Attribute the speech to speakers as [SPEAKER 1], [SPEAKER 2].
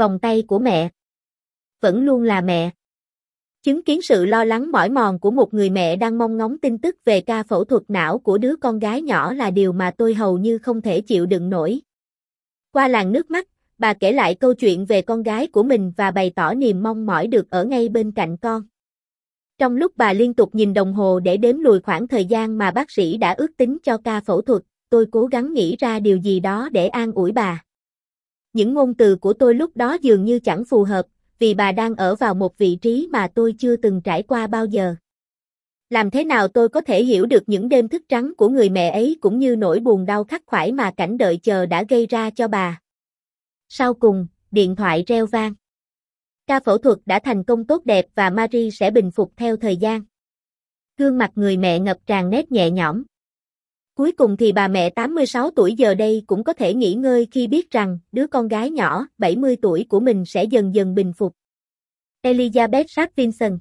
[SPEAKER 1] Vòng tay của mẹ. Vẫn luôn là mẹ. Chứng kiến sự lo lắng mỏi mòn của một người mẹ đang mong ngóng tin tức về ca phẫu thuật não của đứa con gái nhỏ là điều mà tôi hầu như không thể chịu đựng nổi. Qua làn nước mắt, bà kể lại câu chuyện về con gái của mình và bày tỏ niềm mong mỏi được ở ngay bên cạnh con. Trong lúc bà liên tục nhìn đồng hồ để đếm lùi khoảng thời gian mà bác sĩ đã ước tính cho ca phẫu thuật, tôi cố gắng nghĩ ra điều gì đó để an ủi bà. Những ngôn từ của tôi lúc đó dường như chẳng phù hợp, vì bà đang ở vào một vị trí mà tôi chưa từng trải qua bao giờ. Làm thế nào tôi có thể hiểu được những đêm thức trắng của người mẹ ấy cũng như nỗi buồn đau khắc khoải mà cảnh đợi chờ đã gây ra cho bà. Sau cùng, điện thoại reo vang. Ca phẫu thuật đã thành công tốt đẹp và Marie sẽ bình phục theo thời gian. Gương mặt người mẹ ngập tràn nét nhẹ nhõm. Cuối cùng thì bà mẹ 86 tuổi giờ đây cũng có thể nghỉ ngơi khi biết rằng đứa con gái nhỏ 70 tuổi của mình sẽ dần dần bình phục. Elizabeth Vincent